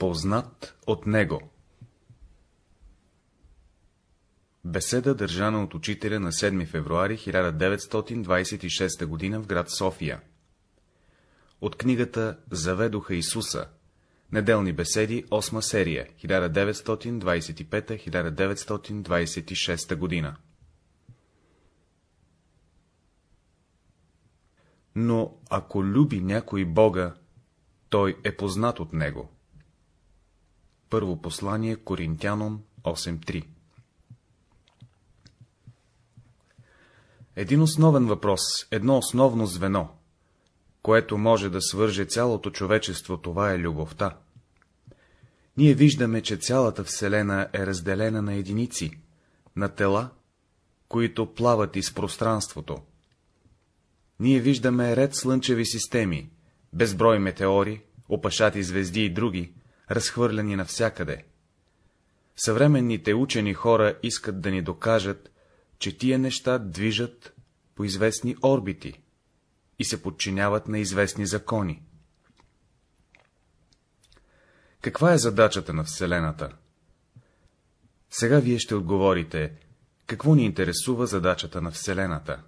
Познат от него Беседа държана от учителя на 7 февруари 1926 г. в град София. От книгата Заведоха Исуса. Неделни беседи, 8 серия, 1925-1926 година. Но ако люби някой Бога, той е познат от него. Първо послание Коринтянон 8.3 Един основен въпрос, едно основно звено, което може да свърже цялото човечество, това е любовта. Ние виждаме, че цялата Вселена е разделена на единици, на тела, които плават из пространството. Ние виждаме ред слънчеви системи, безброй метеори, опашати звезди и други, разхвърляни навсякъде. Съвременните учени хора искат да ни докажат, че тия неща движат по известни орбити и се подчиняват на известни закони. Каква е задачата на Вселената? Сега вие ще отговорите, какво ни интересува задачата на Вселената?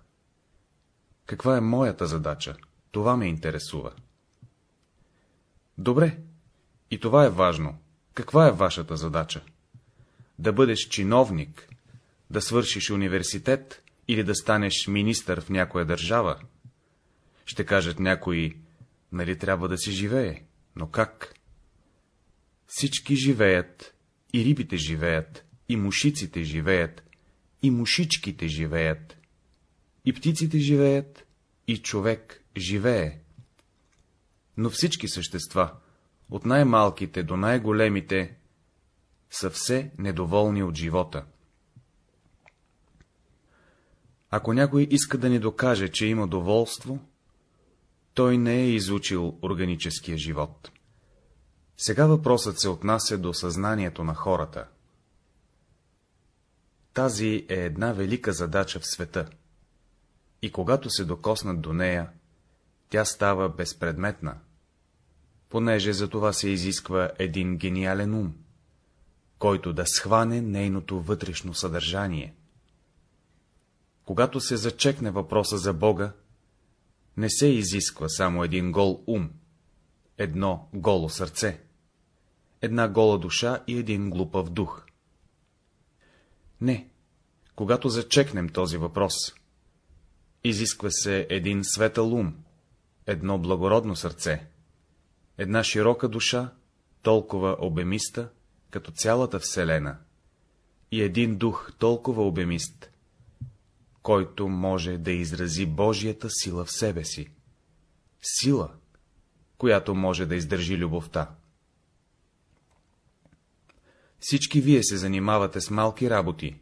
Каква е моята задача? Това ме интересува. Добре, и това е важно. Каква е вашата задача? Да бъдеш чиновник, да свършиш университет или да станеш министър в някоя държава? Ще кажат някои, нали трябва да си живее, но как? Всички живеят, и рибите живеят, и мушиците живеят, и мушичките живеят, и птиците живеят, и човек живее. Но всички същества, от най-малките до най-големите, са все недоволни от живота. Ако някой иска да ни докаже, че има доволство, той не е изучил органическия живот. Сега въпросът се отнася до съзнанието на хората. Тази е една велика задача в света, и когато се докоснат до нея, тя става безпредметна, понеже за това се изисква един гениален ум, който да схване нейното вътрешно съдържание. Когато се зачекне въпроса за Бога, не се изисква само един гол ум, едно голо сърце, една гола душа и един глупав дух. Не, когато зачекнем този въпрос, изисква се един светъл ум, едно благородно сърце, една широка душа, толкова обемиста, като цялата Вселена, и един дух толкова обемист, който може да изрази Божията сила в себе си. Сила, която може да издържи любовта. Всички вие се занимавате с малки работи.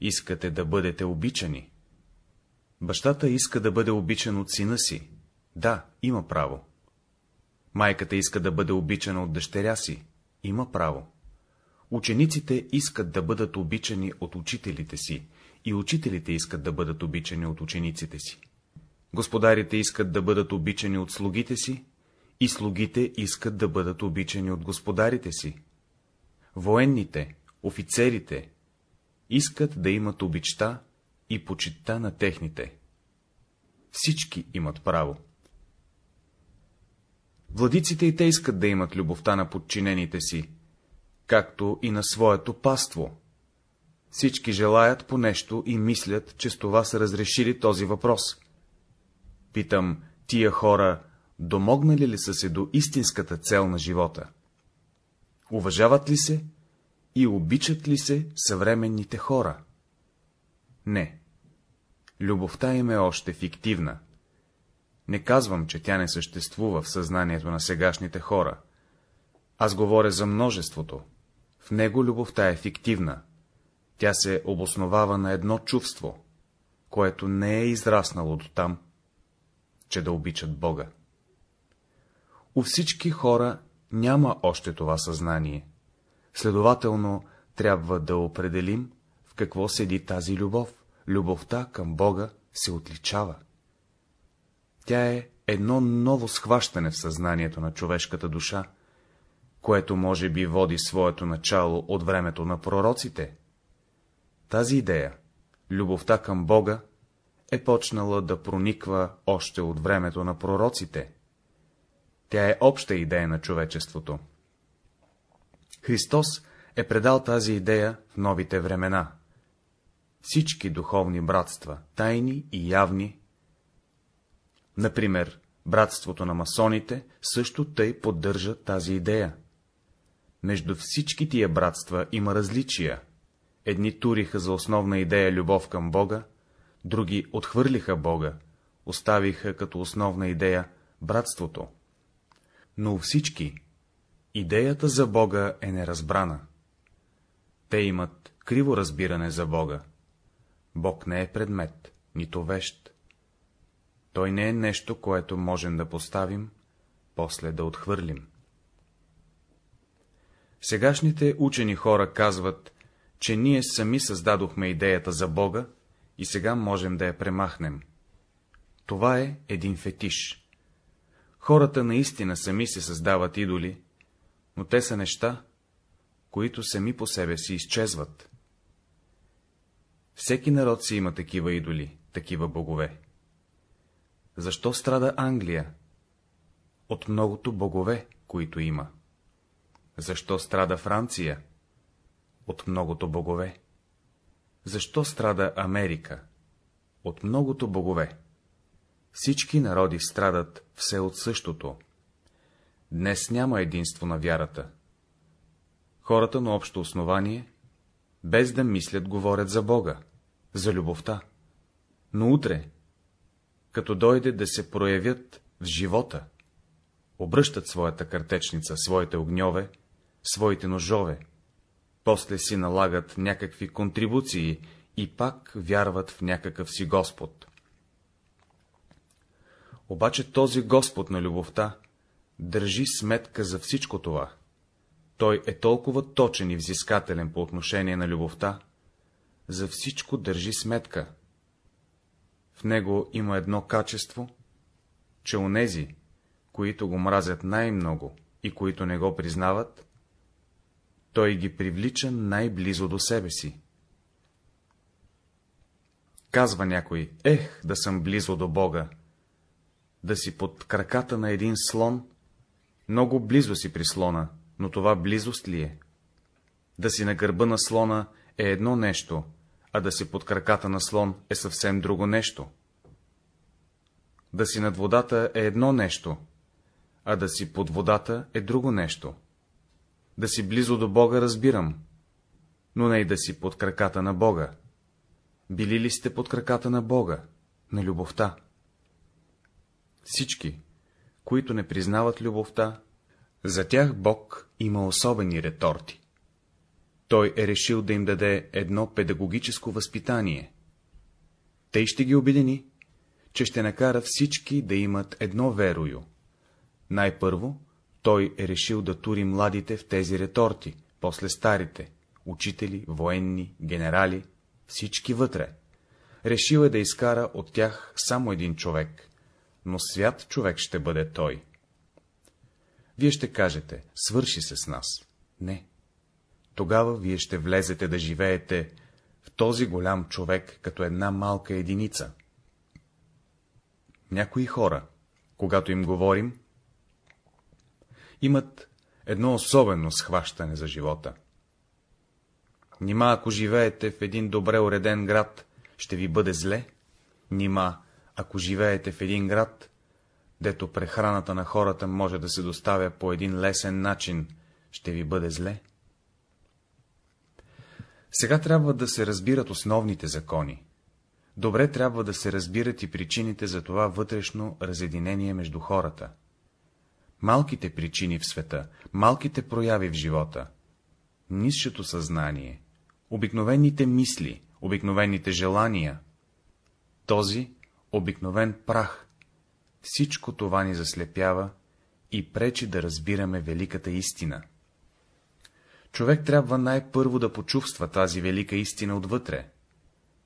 Искате да бъдете обичани. Бащата иска да бъде обичан от сина си. Да, има право. Майката иска да бъде обичана от дъщеря си. Има право. Учениците искат да бъдат обичани от учителите си, и учителите искат да бъдат обичани от учениците си. Господарите искат да бъдат обичани от слугите си, и слугите искат да бъдат обичани от господарите си. Военните, офицерите искат да имат обичта и почитта на техните. Всички имат право. Владиците и те искат да имат любовта на подчинените си, както и на своето паство. Всички желаят по нещо и мислят, че с това са разрешили този въпрос. Питам, тия хора домогнали ли са се до истинската цел на живота? Уважават ли се и обичат ли се съвременните хора? Не. Любовта им е още фиктивна. Не казвам, че тя не съществува в съзнанието на сегашните хора. Аз говоря за множеството. В него любовта е фиктивна. Тя се обосновава на едно чувство, което не е израснало до там, че да обичат Бога. У всички хора няма още това съзнание. Следователно, трябва да определим, в какво седи тази любов. Любовта към Бога се отличава. Тя е едно ново схващане в съзнанието на човешката душа, което може би води своето начало от времето на пророците. Тази идея, любовта към Бога, е почнала да прониква още от времето на пророците. Тя е обща идея на човечеството. Христос е предал тази идея в новите времена. Всички духовни братства, тайни и явни, например, братството на масоните, също тъй поддържа тази идея. Между всички тия братства има различия. Едни туриха за основна идея любов към Бога, други отхвърлиха Бога, оставиха като основна идея братството. Но у всички идеята за Бога е неразбрана. Те имат криво разбиране за Бога. Бог не е предмет, нито вещ. Той не е нещо, което можем да поставим, после да отхвърлим. Сегашните учени хора казват, че ние сами създадохме идеята за Бога и сега можем да я премахнем. Това е един фетиш. Хората наистина сами се създават идоли, но те са неща, които сами по себе си изчезват. Всеки народ си има такива идоли, такива богове. Защо страда Англия? От многото богове, които има. Защо страда Франция? От многото богове. Защо страда Америка? От многото богове. Всички народи страдат все от същото. Днес няма единство на вярата. Хората на общо основание, без да мислят, говорят за Бога, за любовта. Но утре, като дойде да се проявят в живота, обръщат своята картечница, своите огньове, своите ножове, после си налагат някакви контрибуции и пак вярват в някакъв си Господ. Обаче този Господ на любовта държи сметка за всичко това. Той е толкова точен и взискателен по отношение на любовта, за всичко държи сметка. В него има едно качество, че онези, които го мразят най-много и които не го признават, той ги привлича най-близо до себе си. Казва някой, ех, да съм близо до Бога, да си под краката на един слон, много близо си при слона, но това близост ли е? Да си на гърба на слона е едно нещо, а да си под краката на слон е съвсем друго нещо. Да си над водата е едно нещо, а да си под водата е друго нещо. Да си близо до Бога разбирам, но не и да си под краката на Бога. Били ли сте под краката на Бога, на любовта? Всички, които не признават любовта, за тях Бог има особени реторти. Той е решил да им даде едно педагогическо възпитание. Тъй ще ги обедини, че ще накара всички да имат едно верою. Най-първо, той е решил да тури младите в тези реторти, после старите, учители, военни, генерали, всички вътре. Решил е да изкара от тях само един човек, но свят човек ще бъде той. Вие ще кажете, свърши се с нас. Не. Тогава вие ще влезете да живеете в този голям човек като една малка единица. Някои хора, когато им говорим, имат едно особено схващане за живота. Нима, ако живеете в един добре уреден град, ще ви бъде зле? Нима, ако живеете в един град, дето прехраната на хората може да се доставя по един лесен начин, ще ви бъде зле? Сега трябва да се разбират основните закони. Добре трябва да се разбират и причините за това вътрешно разединение между хората. Малките причини в света, малките прояви в живота, нисшето съзнание, обикновените мисли, обикновените желания, този обикновен прах, всичко това ни заслепява и пречи да разбираме великата истина. Човек трябва най-първо да почувства тази велика истина отвътре.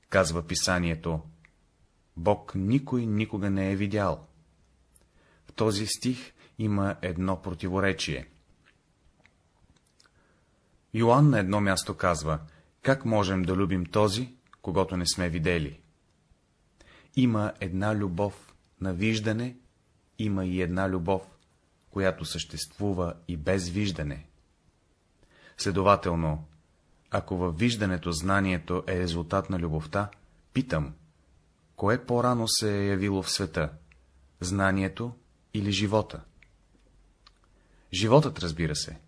Казва писанието, Бог никой никога не е видял. В този стих има едно противоречие. Йоанн на едно място казва, как можем да любим този, когато не сме видели. Има една любов на виждане, има и една любов, която съществува и без виждане. Следователно, ако във виждането знанието е резултат на любовта, питам, кое по-рано се е явило в света, знанието или живота? Животът, разбира се.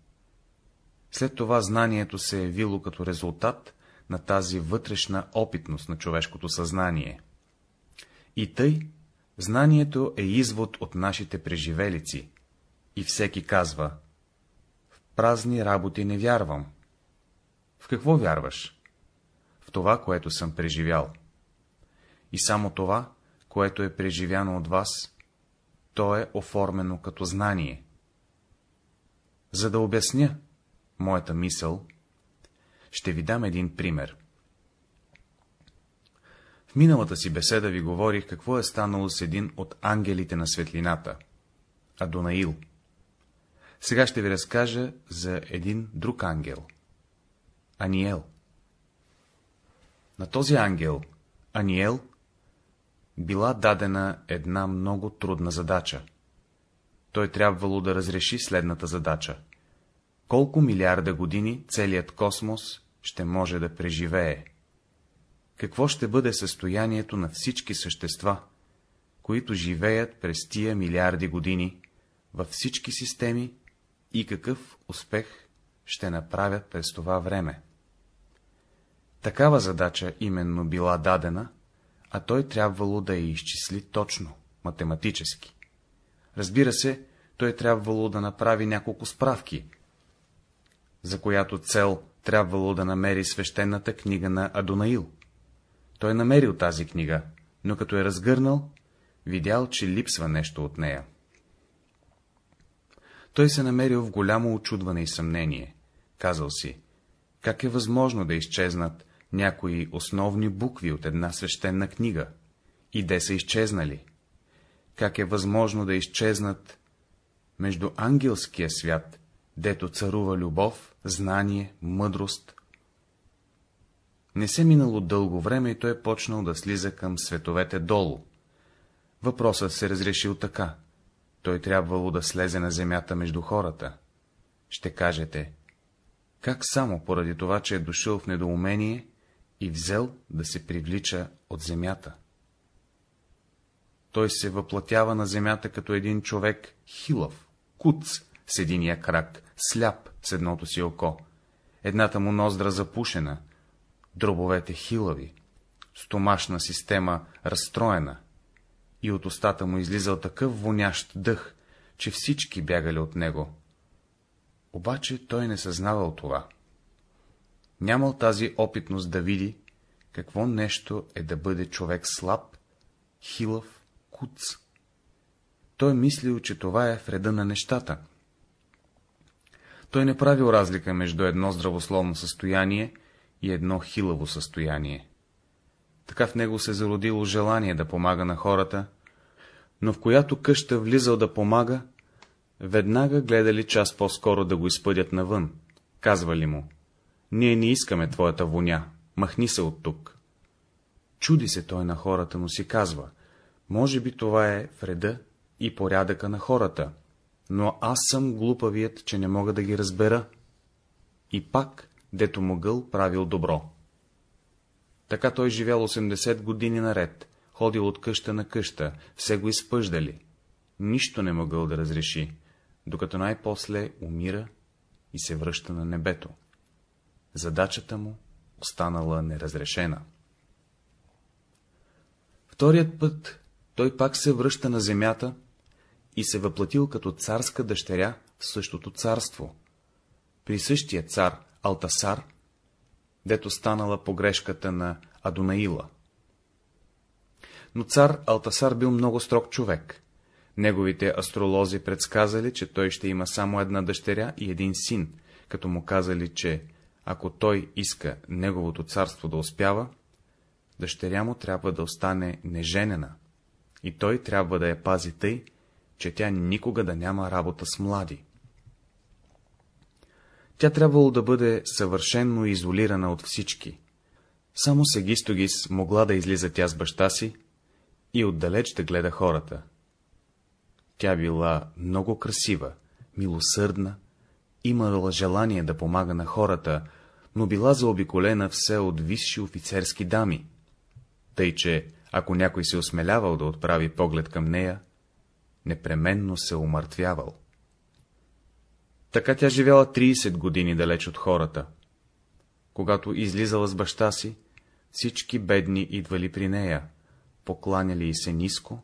След това знанието се е явило като резултат на тази вътрешна опитност на човешкото съзнание. И тъй, знанието е извод от нашите преживелици, и всеки казва, празни работи не вярвам. В какво вярваш? В това, което съм преживял. И само това, което е преживяно от вас, то е оформено като знание. За да обясня моята мисъл, ще ви дам един пример. В миналата си беседа ви говорих какво е станало с един от ангелите на светлината, Адонаил. Сега ще ви разкажа за един друг ангел, Аниел. На този ангел, Аниел, била дадена една много трудна задача. Той трябвало да разреши следната задача. Колко милиарда години целият космос ще може да преживее? Какво ще бъде състоянието на всички същества, които живеят през тия милиарди години във всички системи и какъв успех ще направят през това време? Такава задача именно била дадена, а той трябвало да я изчисли точно, математически. Разбира се, той трябвало да направи няколко справки, за която цел трябвало да намери свещената книга на Адонаил. Той намерил тази книга, но като е разгърнал, видял, че липсва нещо от нея. Той се намерил в голямо очудване и съмнение. Казал си, как е възможно да изчезнат някои основни букви от една свещена книга, и де са изчезнали? Как е възможно да изчезнат между ангелския свят, дето царува любов, знание, мъдрост? Не се минало дълго време и той е почнал да слиза към световете долу. Въпросът се разрешил така. Той трябвало да слезе на земята между хората. Ще кажете, как само поради това, че е дошъл в недоумение, и взел да се привлича от земята. Той се въплатява на земята като един човек хилав, куц с единия крак, сляп с едното си око, едната му ноздра запушена, дробовете хилави, стомашна система разстроена, и от устата му излизал такъв вонящ дъх, че всички бягали от него. Обаче той не съзнавал това нямал тази опитност да види, какво нещо е да бъде човек слаб, хилав, куц. Той мислил, че това е вреда на нещата. Той не правил разлика между едно здравословно състояние и едно хилаво състояние. Така в него се зародило желание да помага на хората, но в която къща влизал да помага, веднага гледали час по-скоро да го изпъдят навън, казвали му, ние не искаме твоята воня, махни се от тук. Чуди се той на хората, но си казва, може би това е вреда и порядъка на хората, но аз съм глупавият, че не мога да ги разбера. И пак, дето могъл, правил добро. Така той живял 80 години наред, ходил от къща на къща, все го изпъждали. Нищо не могъл да разреши, докато най-после умира и се връща на небето задачата му останала неразрешена. Вторият път той пак се връща на земята и се въплатил като царска дъщеря в същото царство. При същия цар Алтасар, дето станала погрешката на Адонаила. Но цар Алтасар бил много строг човек. Неговите астролози предсказали, че той ще има само една дъщеря и един син, като му казали, че ако той иска неговото царство да успява, дъщеря му трябва да остане неженена, и той трябва да я пази тъй, че тя никога да няма работа с млади. Тя трябвало да бъде съвършенно изолирана от всички. Само Сегистогис могла да излиза тя с баща си и отдалеч да гледа хората. Тя била много красива, милосърдна, имала желание да помага на хората, но била заобиколена все от висши офицерски дами, тъй че, ако някой се осмелявал да отправи поглед към нея, непременно се умъртвявал. Така тя живяла 30 години далеч от хората. Когато излизала с баща си, всички бедни идвали при нея, покланяли и се ниско,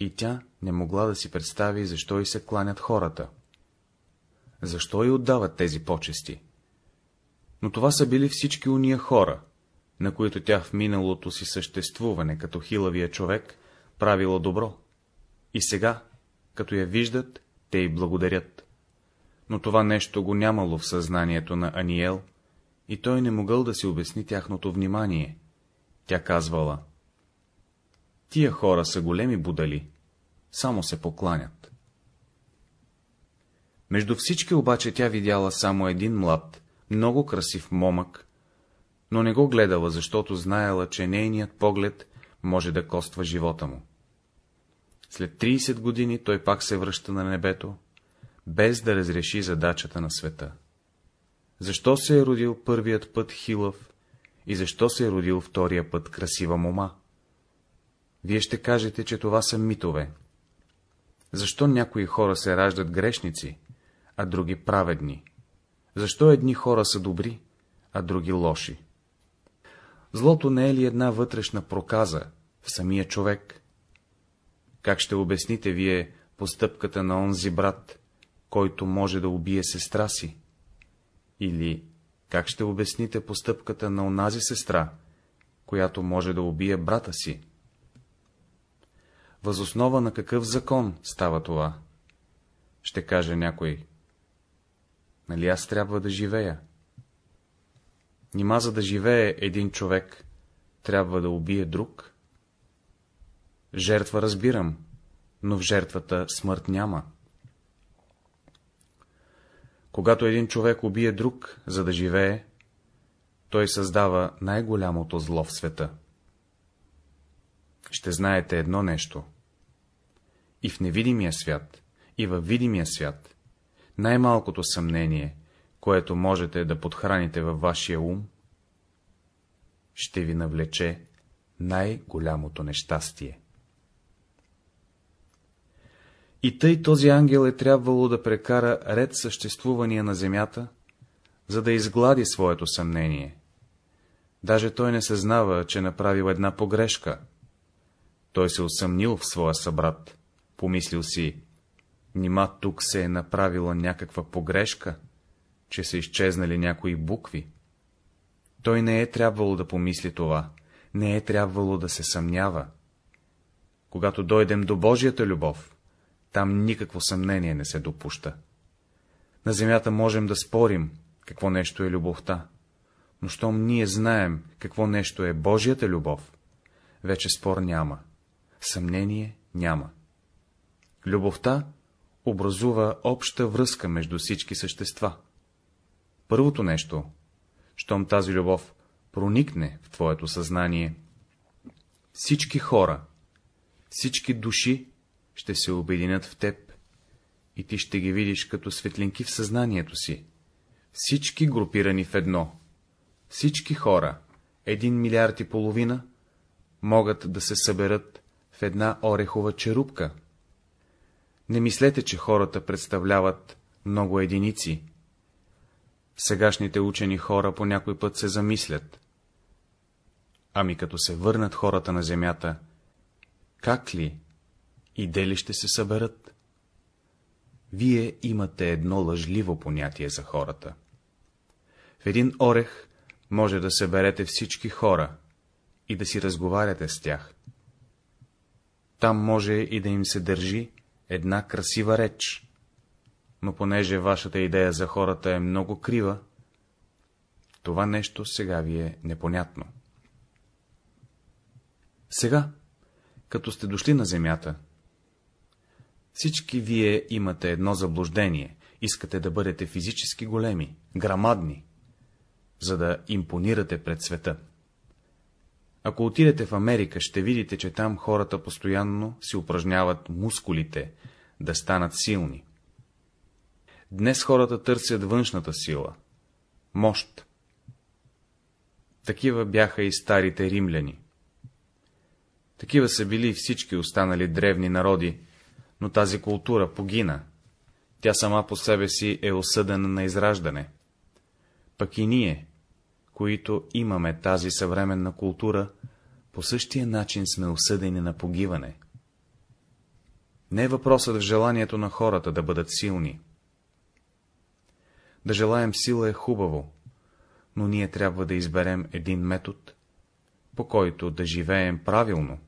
и тя не могла да си представи, защо и се кланят хората. Защо и отдават тези почести? Но това са били всички уния хора, на които тя в миналото си съществуване, като хилавия човек, правила добро. И сега, като я виждат, те й благодарят. Но това нещо го нямало в съзнанието на Аниел, и той не могъл да си обясни тяхното внимание. Тя казвала, тия хора са големи будали, само се покланят. Между всички обаче тя видяла само един млад, много красив момък, но не го гледала, защото знаела, че нейният поглед може да коства живота му. След 30 години той пак се връща на небето, без да разреши задачата на света. Защо се е родил първият път хилав и защо се е родил втория път красива мома? Вие ще кажете, че това са митове. Защо някои хора се раждат грешници, а други праведни? Защо едни хора са добри, а други лоши? Злото не е ли една вътрешна проказа в самия човек? Как ще обясните вие постъпката на онзи брат, който може да убие сестра си? Или как ще обясните постъпката на онази сестра, която може да убие брата си? Възоснова на какъв закон става това? Ще каже някой. Нали аз трябва да живея? Нима за да живее един човек, трябва да убие друг? Жертва разбирам, но в жертвата смърт няма. Когато един човек убие друг, за да живее, той създава най-голямото зло в света. Ще знаете едно нещо. И в невидимия свят, и във видимия свят, най-малкото съмнение, което можете да подхраните във вашия ум, ще ви навлече най-голямото нещастие. И тъй този ангел е трябвало да прекара ред съществувания на земята, за да изглади своето съмнение. Даже той не съзнава, че направил една погрешка. Той се усъмнил в своя събрат, помислил си, нима тук се е направила някаква погрешка, че са изчезнали някои букви. Той не е трябвало да помисли това, не е трябвало да се съмнява. Когато дойдем до Божията любов, там никакво съмнение не се допуща. На земята можем да спорим, какво нещо е любовта, но щом ние знаем, какво нещо е Божията любов, вече спор няма, съмнение няма. Любовта образува обща връзка между всички същества. Първото нещо, щом тази любов проникне в твоето съзнание, всички хора, всички души ще се обединят в теб и ти ще ги видиш като светлинки в съзнанието си. Всички групирани в едно. Всички хора, един милиард и половина, могат да се съберат в една орехова черупка. Не мислете, че хората представляват много единици. Сегашните учени хора по някой път се замислят. Ами като се върнат хората на земята, как ли и дели ще се съберат? Вие имате едно лъжливо понятие за хората. В един орех може да съберете всички хора и да си разговаряте с тях. Там може и да им се държи една красива реч, но понеже вашата идея за хората е много крива, това нещо сега ви е непонятно. Сега, като сте дошли на земята, всички вие имате едно заблуждение искате да бъдете физически големи, грамадни, за да импонирате пред света. Ако отидете в Америка, ще видите, че там хората постоянно си упражняват мускулите, да станат силни. Днес хората търсят външната сила, мощ. Такива бяха и старите римляни. Такива са били всички останали древни народи, но тази култура погина. Тя сама по себе си е осъдена на израждане. Пък и ние, които имаме тази съвременна култура, по същия начин сме осъдени на погиване. Не е въпросът в желанието на хората да бъдат силни. Да желаем сила е хубаво, но ние трябва да изберем един метод, по който да живеем правилно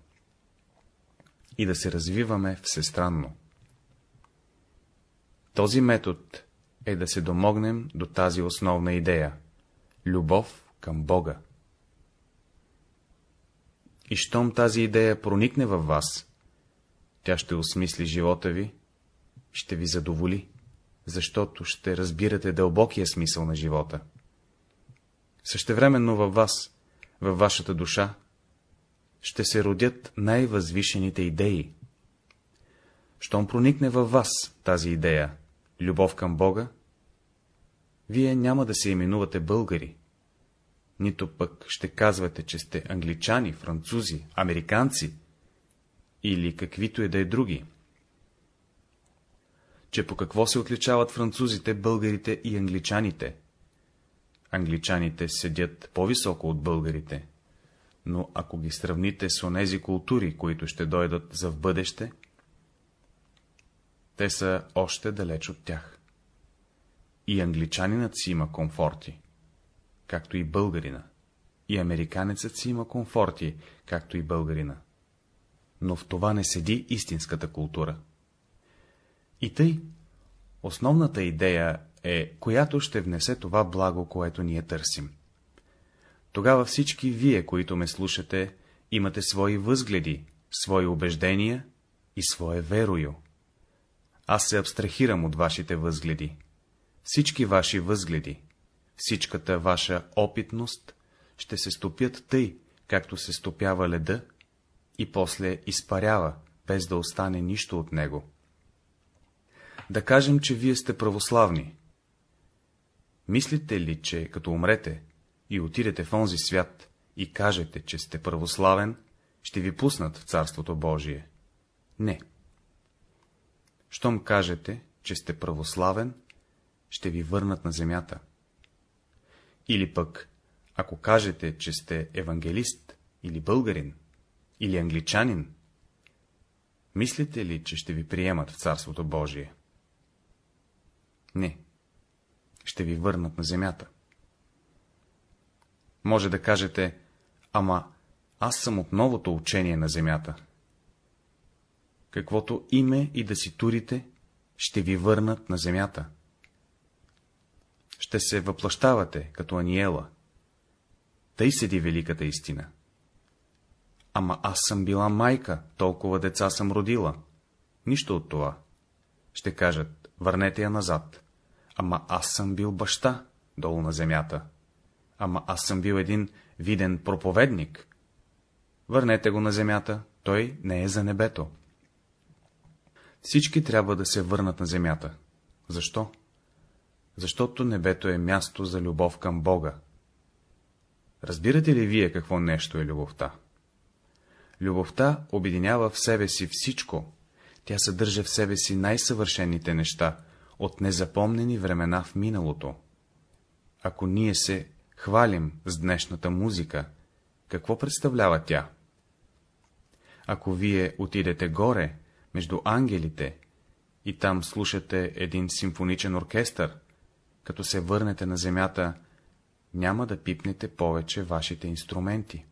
и да се развиваме всестранно. Този метод е да се домогнем до тази основна идея — любов към Бога. И щом тази идея проникне във вас, тя ще осмисли живота ви, ще ви задоволи, защото ще разбирате дълбокия смисъл на живота. Същевременно във вас, във вашата душа, ще се родят най-възвишените идеи. Щом проникне във вас тази идея, любов към Бога, вие няма да се именувате българи, нито пък ще казвате, че сте англичани, французи, американци или каквито и да е други. Че по какво се отличават французите, българите и англичаните? Англичаните седят по-високо от българите, но ако ги сравните с онези култури, които ще дойдат за в бъдеще, те са още далеч от тях. И англичанинът си има комфорти, както и българина, и американецът си има комфорти, както и българина. Но в това не седи истинската култура. И тъй, основната идея е, която ще внесе това благо, което ние търсим. Тогава всички вие, които ме слушате, имате свои възгледи, свои убеждения и свое верою. Аз се абстрахирам от вашите възгледи. Всички ваши възгледи, всичката ваша опитност ще се стопят тъй, както се стопява леда и после изпарява, без да остане нищо от него. Да кажем, че вие сте православни. Мислите ли, че като умрете и отидете в онзи свят и кажете, че сте православен, ще ви пуснат в Царството Божие? Не. Щом кажете, че сте православен, ще ви върнат на земята. Или пък, ако кажете, че сте евангелист, или българин, или англичанин, мислите ли, че ще ви приемат в Царството Божие? Не. Ще ви върнат на земята. Може да кажете, ама аз съм от новото учение на земята. Каквото име и да си турите, ще ви върнат на земята. Ще се въплащавате като Аниела. Тъй седи великата истина. Ама аз съм била майка, толкова деца съм родила. Нищо от това. Ще кажат, върнете я назад. Ама аз съм бил баща, долу на земята. Ама аз съм бил един виден проповедник. Върнете го на земята, той не е за небето. Всички трябва да се върнат на земята. Защо? Защото небето е място за любов към Бога. Разбирате ли вие какво нещо е любовта? Любовта обединява в себе си всичко, тя съдържа в себе си най-съвършените неща, от незапомнени времена в миналото. Ако ние се хвалим с днешната музика, какво представлява тя? Ако вие отидете горе, между ангелите, и там слушате един симфоничен оркестър, като се върнете на земята, няма да пипнете повече вашите инструменти.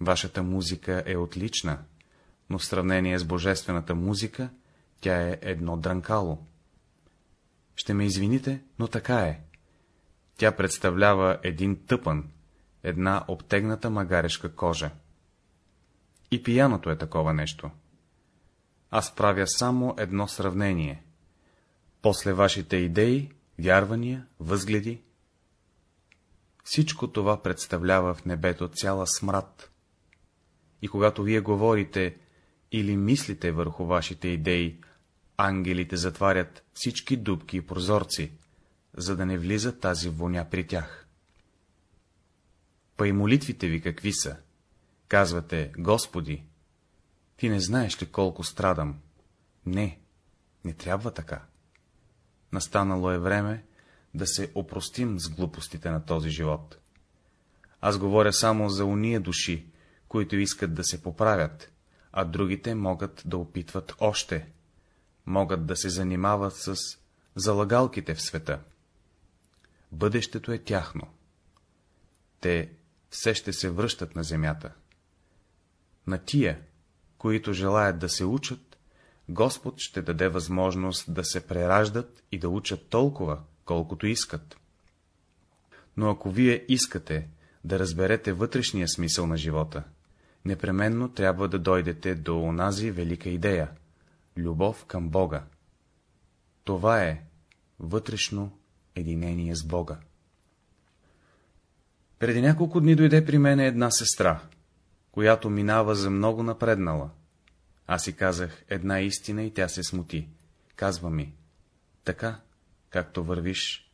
Вашата музика е отлична, но в сравнение с божествената музика, тя е едно дрънкало. Ще ме извините, но така е. Тя представлява един тъпън, една обтегната магарешка кожа. И пияното е такова нещо. Аз правя само едно сравнение. после вашите идеи, вярвания, възгледи. Всичко това представлява в небето цяла смрад. И когато вие говорите или мислите върху вашите идеи, ангелите затварят всички дубки и прозорци, за да не влиза тази воня при тях. Па и молитвите ви какви са? Казвате, Господи, ти не знаеш ли колко страдам? Не, не трябва така. Настанало е време да се опростим с глупостите на този живот. Аз говоря само за уния души, които искат да се поправят, а другите могат да опитват още, могат да се занимават с залагалките в света. Бъдещето е тяхно. Те все ще се връщат на земята. На тия, които желаят да се учат, Господ ще даде възможност да се прераждат и да учат толкова, колкото искат. Но ако вие искате да разберете вътрешния смисъл на живота, непременно трябва да дойдете до онази велика идея — любов към Бога. Това е вътрешно единение с Бога. Преди няколко дни дойде при мене една сестра, която минава за много напреднала. Аз си казах една истина и тя се смути. Казва ми, така, както вървиш,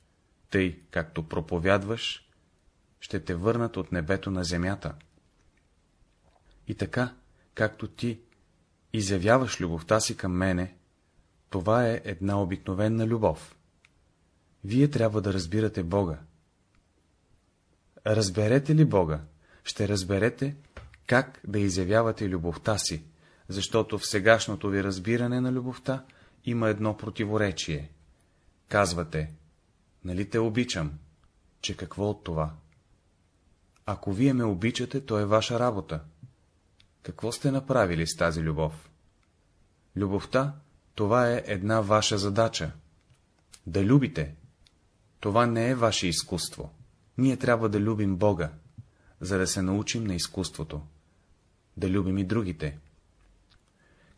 тъй, както проповядваш, ще те върнат от небето на земята. И така, както ти изявяваш любовта си към мене, това е една обикновена любов. Вие трябва да разбирате Бога. Разберете ли Бога, ще разберете, как да изявявате любовта си, защото в сегашното ви разбиране на любовта има едно противоречие. Казвате, нали те обичам, че какво от това? Ако вие ме обичате, то е ваша работа. Какво сте направили с тази любов? Любовта, това е една ваша задача. Да любите. Това не е ваше изкуство. Ние трябва да любим Бога, за да се научим на изкуството. Да любим и другите.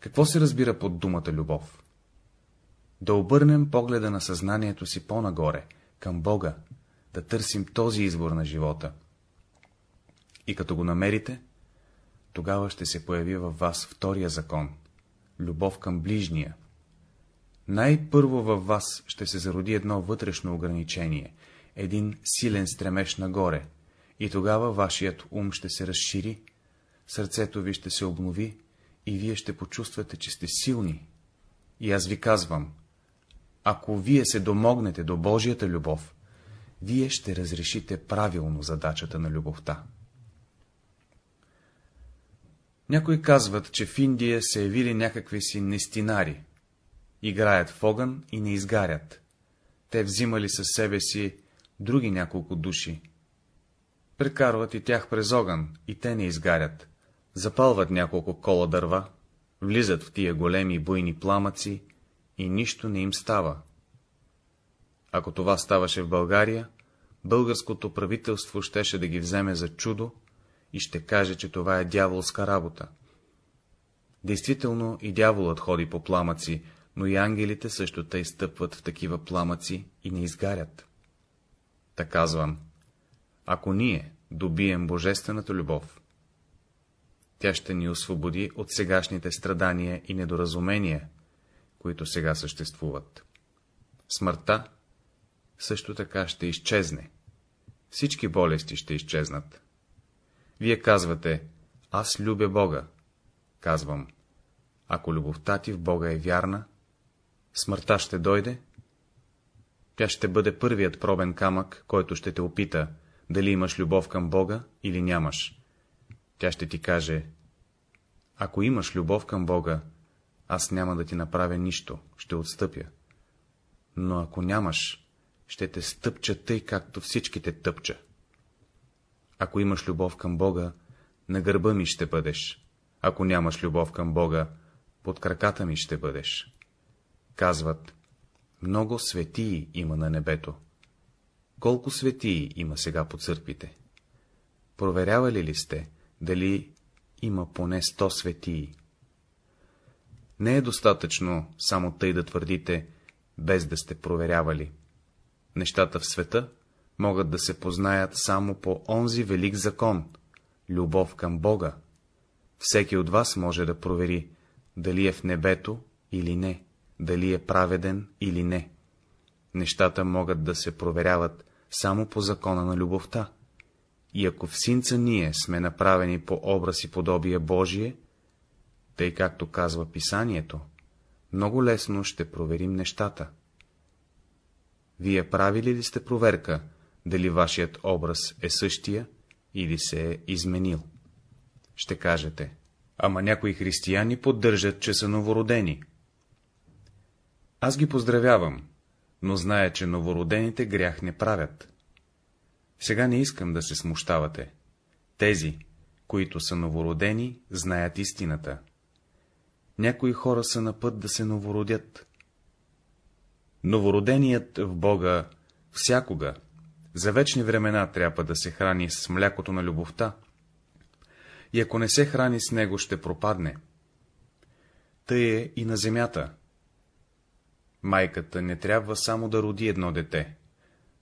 Какво се разбира под думата любов? Да обърнем погледа на съзнанието си по-нагоре, към Бога, да търсим този избор на живота. И като го намерите, тогава ще се появи във вас втория закон — любов към ближния. Най-първо във вас ще се зароди едно вътрешно ограничение, един силен стремеж нагоре, и тогава вашият ум ще се разшири, сърцето ви ще се обнови и вие ще почувствате, че сте силни. И аз ви казвам, ако вие се домогнете до Божията любов, вие ще разрешите правилно задачата на любовта. Някои казват, че в Индия се явили някакви си нестинари, играят в огън и не изгарят. Те взимали със себе си други няколко души. Прекарват и тях през огън, и те не изгарят. Запалват няколко кола дърва, влизат в тия големи буйни пламъци и нищо не им става. Ако това ставаше в България, българското правителство щеше да ги вземе за чудо и ще каже, че това е дяволска работа. Действително и дяволът ходи по пламъци, но и ангелите също тъй стъпват в такива пламъци и не изгарят. Та казвам, ако ние добием божествената любов, тя ще ни освободи от сегашните страдания и недоразумения, които сега съществуват. Смъртта също така ще изчезне. Всички болести ще изчезнат. Вие казвате, аз любя Бога. Казвам, ако любовта ти в Бога е вярна, смъртта ще дойде, тя ще бъде първият пробен камък, който ще те опита, дали имаш любов към Бога или нямаш. Тя ще ти каже, ако имаш любов към Бога, аз няма да ти направя нищо, ще отстъпя. Но ако нямаш, ще те стъпча тъй, както всичките тъпча. Ако имаш любов към Бога, на гърба ми ще бъдеш. Ако нямаш любов към Бога, под краката ми ще бъдеш. Казват, много светии има на небето. Колко светии има сега по църквите? Проверявали ли сте, дали има поне сто светии? Не е достатъчно само тъй да твърдите, без да сте проверявали. Нещата в света могат да се познаят само по онзи велик закон — любов към Бога. Всеки от вас може да провери, дали е в небето или не, дали е праведен или не. Нещата могат да се проверяват само по закона на любовта. И ако в синца ние сме направени по образ и подобие Божие, тъй както казва писанието, много лесно ще проверим нещата. Вие правили ли сте проверка, дали вашият образ е същия или се е изменил? Ще кажете, ама някои християни поддържат, че са новородени. Аз ги поздравявам, но зная, че новородените грях не правят. Сега не искам да се смущавате. Тези, които са новородени, знаят истината. Някои хора са на път да се новородят. Новороденият в Бога всякога, за вечни времена трябва да се храни с млякото на любовта, и ако не се храни с него, ще пропадне. Тъй е и на земята. Майката не трябва само да роди едно дете,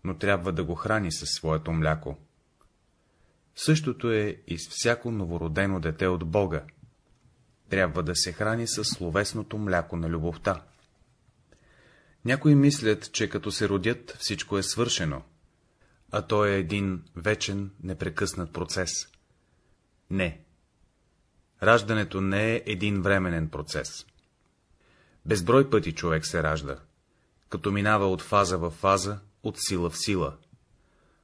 но трябва да го храни със своето мляко. Същото е и с всяко новородено дете от Бога. Трябва да се храни с словесното мляко на любовта. Някои мислят, че като се родят, всичко е свършено, а то е един вечен, непрекъснат процес. Не. Раждането не е един временен процес. Безброй пъти човек се ражда, като минава от фаза в фаза, от сила в сила.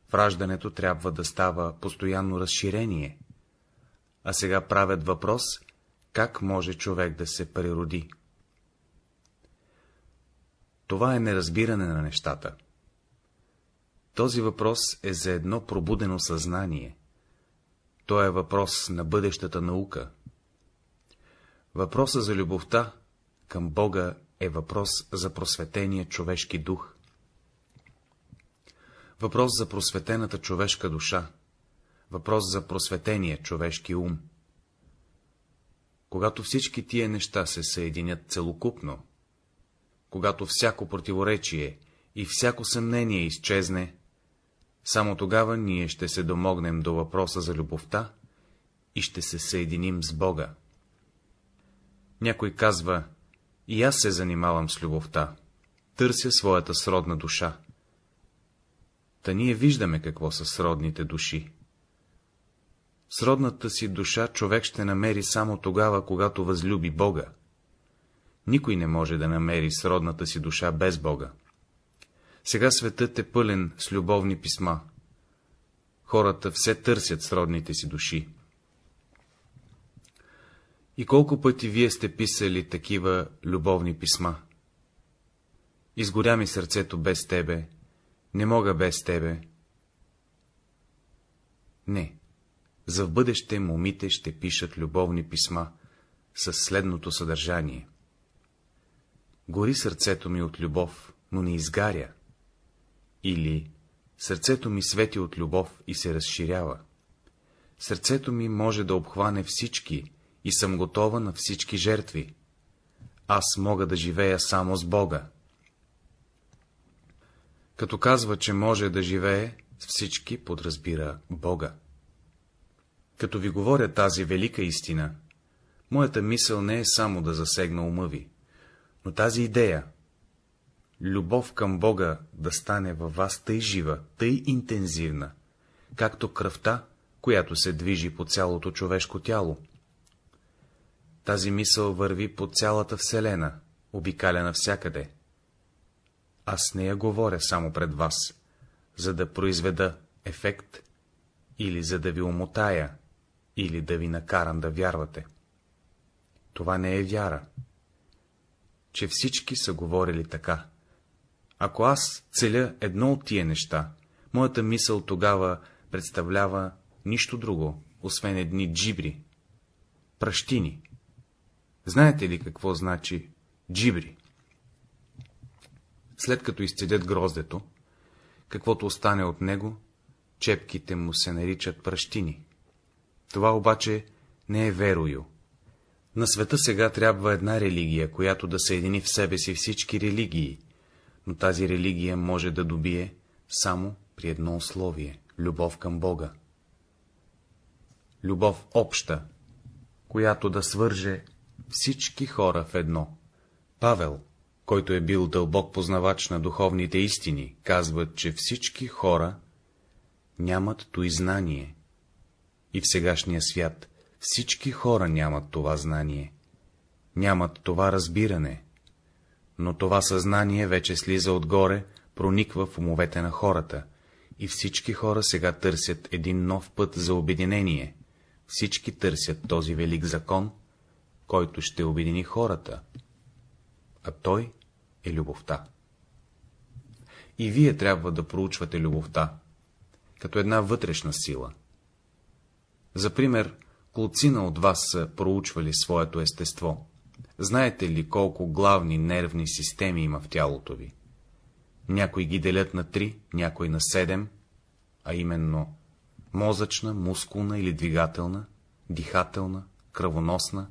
В раждането трябва да става постоянно разширение. А сега правят въпрос, как може човек да се природи. Това е неразбиране на нещата. Този въпрос е за едно пробудено съзнание. То е въпрос на бъдещата наука. Въпроса за любовта към Бога е въпрос за просветения човешки дух. Въпрос за просветената човешка душа. Въпрос за просветения човешки ум. Когато всички тия неща се съединят целокупно, когато всяко противоречие и всяко съмнение изчезне, само тогава ние ще се домогнем до въпроса за любовта и ще се съединим с Бога. Някой казва, и аз се занимавам с любовта, търся своята сродна душа. Та ние виждаме какво са сродните души. Сродната си душа човек ще намери само тогава, когато възлюби Бога. Никой не може да намери сродната си душа без Бога. Сега светът е пълен с любовни писма. Хората все търсят сродните си души. И колко пъти вие сте писали такива любовни писма? Изгоря ми сърцето без тебе, не мога без тебе. Не, за в бъдеще момите ще пишат любовни писма с следното съдържание. Гори сърцето ми от любов, но не изгаря. Или сърцето ми свети от любов и се разширява. Сърцето ми може да обхване всички и съм готова на всички жертви. Аз мога да живея само с Бога. Като казва, че може да живее всички, подразбира Бога. Като ви говоря тази велика истина, моята мисъл не е само да засегна ума ви, но тази идея, любов към Бога да стане във вас тъй жива, тъй интензивна, както кръвта, която се движи по цялото човешко тяло. Тази мисъл върви по цялата Вселена, обикаля навсякъде. Аз не я говоря само пред вас, за да произведа ефект, или за да ви умотая, или да ви накарам да вярвате. Това не е вяра, че всички са говорили така. Ако аз целя едно от тия неща, моята мисъл тогава представлява нищо друго, освен едни джибри, пращини. Знаете ли какво значи джибри? След като изцедят гроздето, каквото остане от него, чепките му се наричат пращини. Това обаче не е верою. На света сега трябва една религия, която да съедини в себе си всички религии, но тази религия може да добие само при едно условие — любов към Бога. Любов обща, която да свърже всички хора в едно. Павел, който е бил дълбок познавач на духовните истини, казва, че всички хора нямат той знание. И в сегашния свят всички хора нямат това знание, нямат това разбиране, но това съзнание вече слиза отгоре, прониква в умовете на хората, и всички хора сега търсят един нов път за обединение, всички търсят този велик закон, който ще обедини хората, а той е любовта. И вие трябва да проучвате любовта, като една вътрешна сила. За пример, колцина от вас са проучвали своето естество. Знаете ли колко главни нервни системи има в тялото ви? Някои ги делят на три, някои на седем, а именно мозъчна, мускулна или двигателна, дихателна, кръвоносна,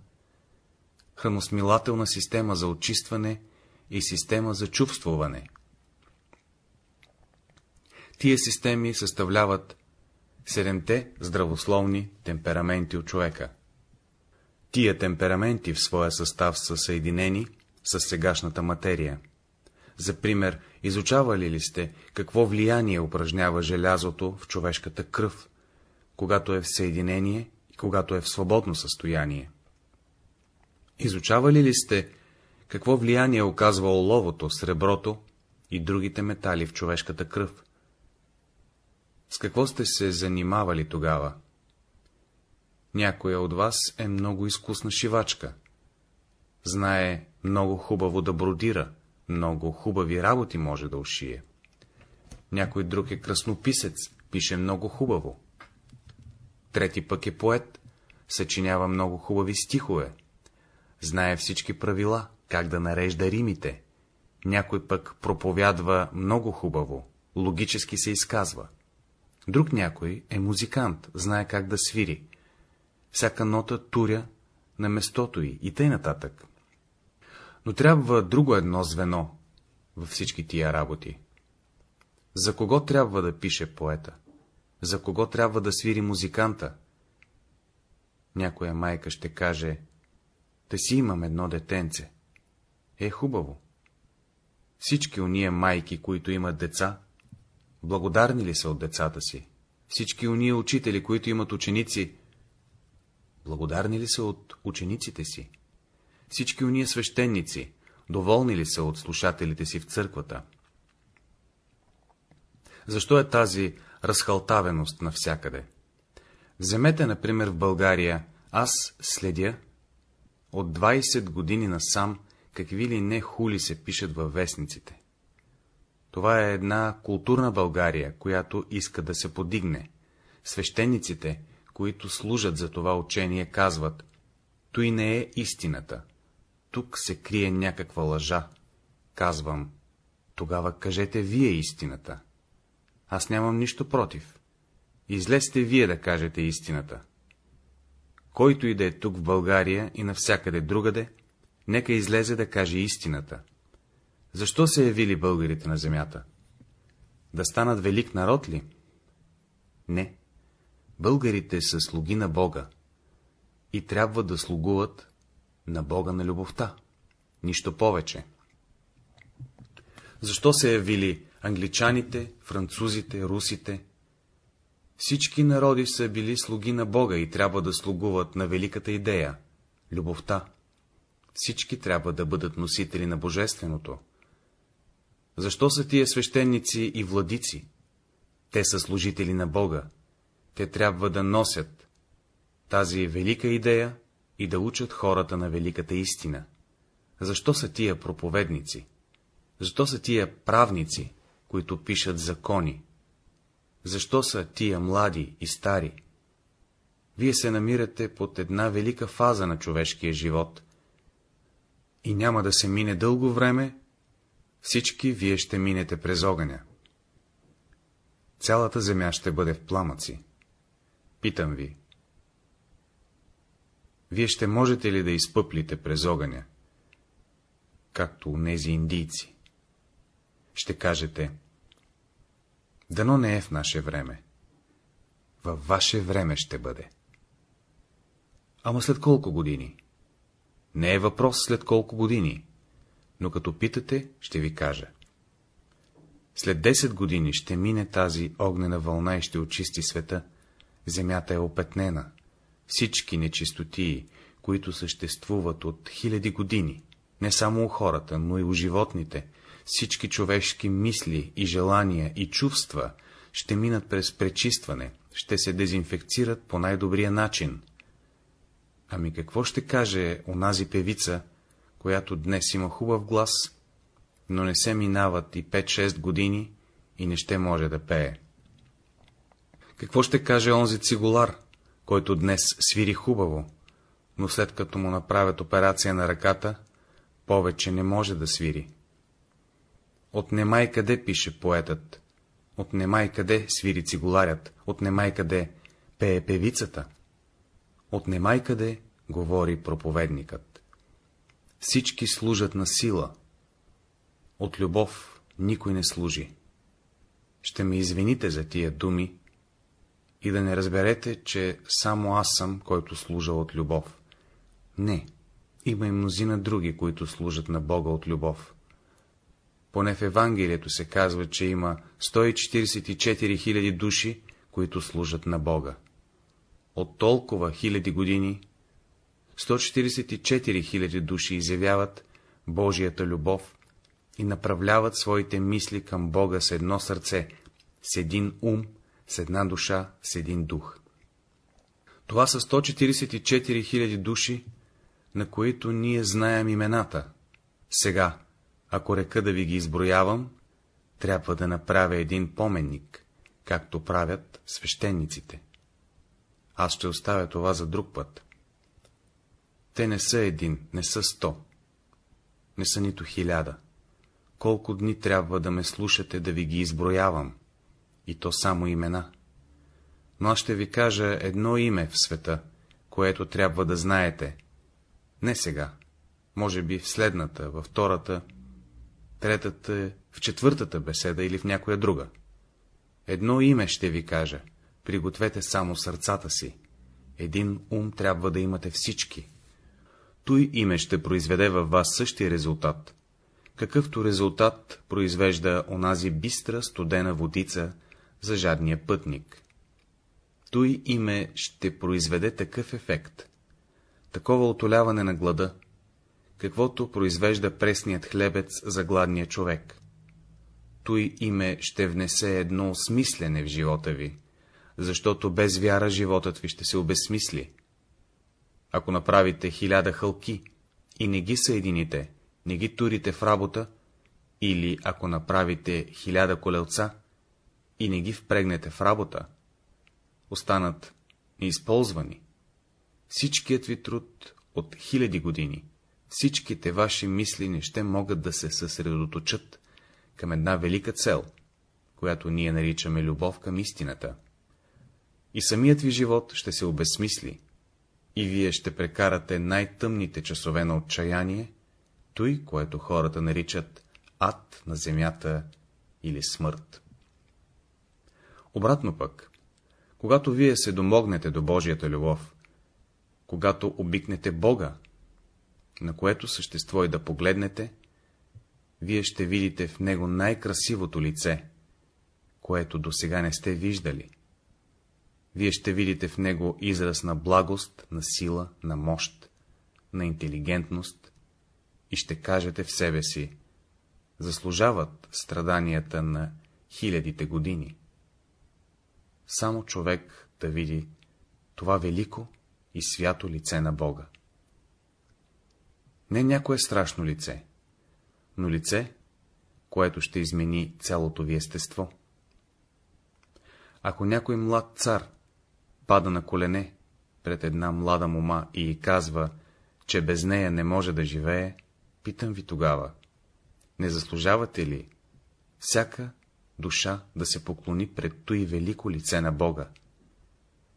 храносмилателна система за очистване и система за чувствуване. Тия системи съставляват седемте здравословни темпераменти от човека. Тия темпераменти в своя състав са съединени с сегашната материя. За пример, изучавали ли сте, какво влияние упражнява желязото в човешката кръв, когато е в съединение и когато е в свободно състояние? Изучавали ли сте, какво влияние оказва оловото, среброто и другите метали в човешката кръв? С какво сте се занимавали тогава? Някоя от вас е много изкусна шивачка. Знае много хубаво да бродира, много хубави работи може да ушие. Някой друг е краснописец, пише много хубаво. Трети пък е поет, съчинява много хубави стихове. Знае всички правила, как да нарежда римите. Някой пък проповядва много хубаво, логически се изказва. Друг някой е музикант, знае как да свири. Всяка нота туря на местото й и тъй нататък. Но трябва друго едно звено във всички тия работи. За кого трябва да пише поета? За кого трябва да свири музиканта? Някоя майка ще каже, да си имам едно детенце. Е хубаво. Всички уния майки, които имат деца, благодарни ли са от децата си? Всички уния учители, които имат ученици, благодарни ли са от учениците си? Всички уния свещеници, доволни ли са от слушателите си в църквата? Защо е тази разхалтавеност навсякъде? Вземете, например, в България, аз следя от 20 години насам, какви ли не хули се пишат във вестниците. Това е една културна България, която иска да се подигне. Свещениците, които служат за това учение, казват, той не е истината. Тук се крие някаква лъжа. Казвам, тогава кажете вие истината. Аз нямам нищо против. Излезте вие да кажете истината. Който и да е тук в България и навсякъде другаде, нека излезе да каже истината. Защо се явили българите на земята? Да станат велик народ ли? Не. Българите са слуги на Бога и трябва да слугуват на Бога на любовта. Нищо повече. Защо се явили англичаните, французите, русите? Всички народи са били слуги на Бога и трябва да слугуват на великата идея — любовта. Всички трябва да бъдат носители на Божественото. Защо са тия свещеници и владици? Те са служители на Бога. Те трябва да носят тази велика идея и да учат хората на великата истина. Защо са тия проповедници? Защо са тия правници, които пишат закони? Защо са тия млади и стари? Вие се намирате под една велика фаза на човешкия живот. И няма да се мине дълго време, всички вие ще минете през огъня. Цялата земя ще бъде в пламъци. Питам ви. Вие ще можете ли да изпъплите през огъня, както нези индийци? Ще кажете, дано не е в наше време. Във ваше време ще бъде. Ама след колко години? Не е въпрос след колко години, но като питате, ще ви кажа. След 10 години ще мине тази огнена вълна и ще очисти света, земята е опетнена, всички нечистотии, които съществуват от хиляди години, не само у хората, но и у животните, всички човешки мисли и желания и чувства ще минат през пречистване, ще се дезинфекцират по най-добрия начин. Ами какво ще каже онази певица, която днес има хубав глас, но не се минават и 5-6 години и не ще може да пее? Какво ще каже онзи цигулар, който днес свири хубаво, но след като му направят операция на ръката, повече не може да свири? От немай къде пише поетът, от немай къде свири цигуларят, от немай къде пее певицата, от немай къде говори проповедникът. Всички служат на сила, от любов никой не служи. Ще ме извините за тия думи и да не разберете, че само аз съм, който служа от любов. Не, има и мнозина други, които служат на Бога от любов. Поне в Евангелието се казва, че има 144 000 души, които служат на Бога. От толкова хиляди години 144 000 души изявяват Божията любов и направляват своите мисли към Бога с едно сърце, с един ум, с една душа, с един дух. Това са 144 000 души, на които ние знаем имената. Сега, ако река да ви ги изброявам, трябва да направя един поменник, както правят свещениците. Аз ще оставя това за друг път. Те не са един, не са сто, не са нито хиляда. Колко дни трябва да ме слушате да ви ги изброявам, и то само имена. Но аз ще ви кажа едно име в света, което трябва да знаете. Не сега, може би в следната, във втората, третата, в четвъртата беседа или в някоя друга. Едно име ще ви кажа, пригответе само сърцата си. Един ум трябва да имате всички. Той име ще произведе във вас същия резултат, какъвто резултат произвежда онази бистра студена водица за жадния пътник. Той име ще произведе такъв ефект, такова отоляване на глада, каквото произвежда пресният хлебец за гладния човек. Той име ще внесе едно осмислене в живота ви, защото без вяра животът ви ще се обезсмисли. Ако направите хиляда хълки и не ги съедините, не ги турите в работа, или ако направите хиляда колелца и не ги впрегнете в работа, останат неизползвани. Всичкият ви труд от хиляди години, всичките ваши мисли не ще могат да се съсредоточат към една велика цел, която ние наричаме любов към истината. И самият ви живот ще се обезсмисли, и вие ще прекарате най-тъмните часове на отчаяние, той, което хората наричат ад на земята или смърт. Обратно пък, когато вие се домогнете до Божията любов, когато обикнете Бога, на което същество и да погледнете, вие ще видите в него най-красивото лице, което до сега не сте виждали. Вие ще видите в него израз на благост, на сила, на мощ, на интелигентност и ще кажете в себе си, заслужават страданията на хилядите години. Само човек да види това велико и свято лице на Бога. Не някое страшно лице, но лице, което ще измени цялото ви естество. Ако някой млад цар пада на колене пред една млада мома и казва, че без нея не може да живее, питам ви тогава, не заслужавате ли всяка душа да се поклони пред той велико лице на Бога?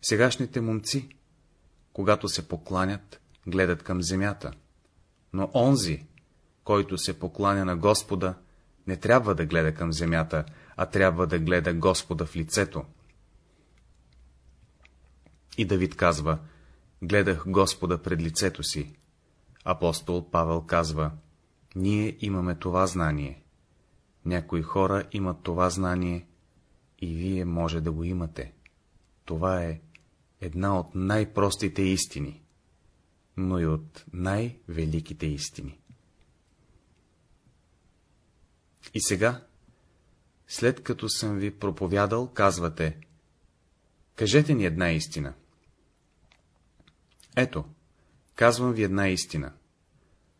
Сегашните момци, когато се покланят, гледат към земята, но онзи, който се покланя на Господа, не трябва да гледа към земята, а трябва да гледа Господа в лицето. И Давид казва, гледах Господа пред лицето си. Апостол Павел казва, ние имаме това знание. Някои хора имат това знание и вие може да го имате. Това е една от най-простите истини, но и от най-великите истини. И сега, след като съм ви проповядал, казвате, кажете ни една истина. Ето, казвам ви една истина,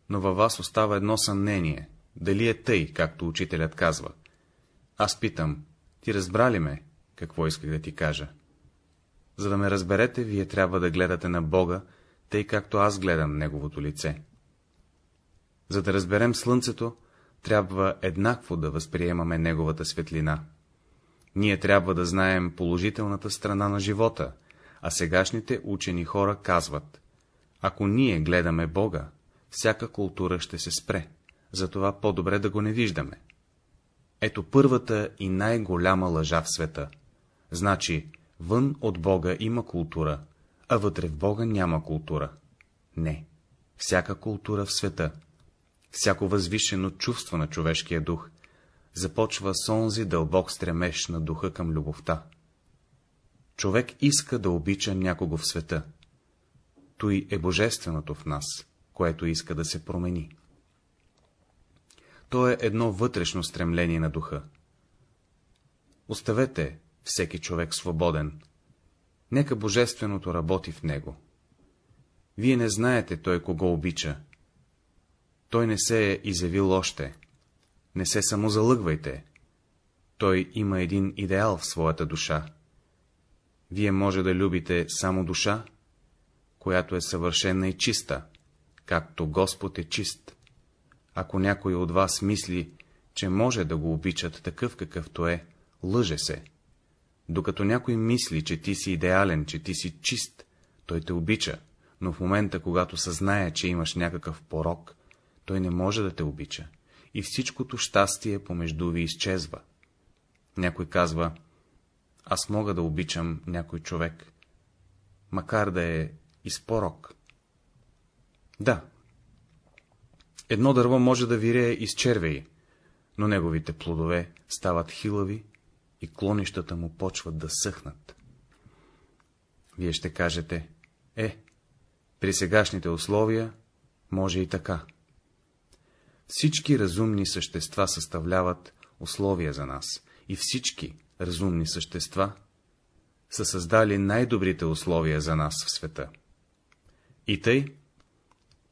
но във вас остава едно съмнение, дали е тъй, както учителят казва. Аз питам, ти разбра ли ме, какво исках да ти кажа? За да ме разберете, вие трябва да гледате на Бога, тъй както аз гледам Неговото лице. За да разберем Слънцето, трябва еднакво да възприемаме Неговата светлина. Ние трябва да знаем положителната страна на живота, а сегашните учени хора казват, ако ние гледаме Бога, всяка култура ще се спре, затова по-добре да го не виждаме. Ето първата и най-голяма лъжа в света. Значи, вън от Бога има култура, а вътре в Бога няма култура. Не, всяка култура в света, всяко възвишено чувство на човешкия дух, започва с онзи дълбок стремеж на духа към любовта. Човек иска да обича някого в света. Той е божественото в нас, което иска да се промени. То е едно вътрешно стремление на духа. Оставете всеки човек свободен. Нека божественото работи в него. Вие не знаете той кого обича. Той не се е изявил още. Не се самозалъгвайте. Той има един идеал в своята душа. Вие може да любите само душа, която е съвършена и чиста, както Господ е чист. Ако някой от вас мисли, че може да го обичат такъв какъвто е, лъже се. Докато някой мисли, че ти си идеален, че ти си чист, той те обича, но в момента, когато съзнае, че имаш някакъв порок, той не може да те обича и всичкото щастие помежду ви изчезва. Някой казва, аз мога да обичам някой човек, макар да е изпорок. Да, едно дърво може да вирее из червеи, но неговите плодове стават хилави и клонищата му почват да съхнат. Вие ще кажете, е, при сегашните условия може и така. Всички разумни същества съставляват условия за нас, и всички разумни същества са създали най-добрите условия за нас в света. И тъй,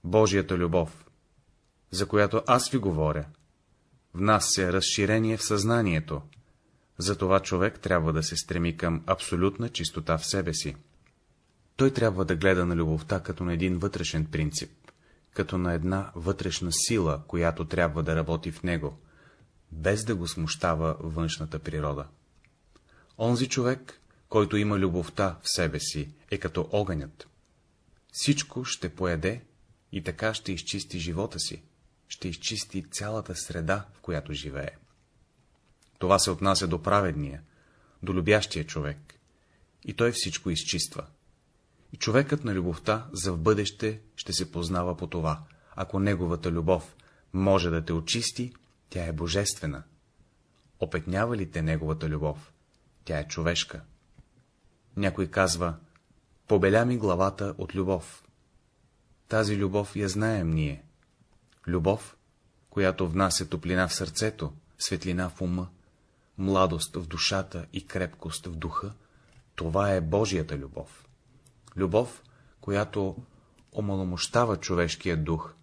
Божията любов, за която аз ви говоря, внася разширение в съзнанието, затова човек трябва да се стреми към абсолютна чистота в себе си. Той трябва да гледа на любовта като на един вътрешен принцип, като на една вътрешна сила, която трябва да работи в него, без да го смущава външната природа. Онзи човек, който има любовта в себе си, е като огънят. Всичко ще поеде и така ще изчисти живота си, ще изчисти цялата среда, в която живее. Това се отнася до праведния, до любящия човек, и той всичко изчиства. И човекът на любовта за в бъдеще ще се познава по това. Ако неговата любов може да те очисти, тя е божествена. Опетнява ли те неговата любов? Тя е човешка. Някой казва, побеля ми главата от любов. Тази любов я знаем ние. Любов, която внася топлина в сърцето, светлина в ума, младост в душата и крепкост в духа, това е Божията любов. Любов, която омаломощава човешкия дух,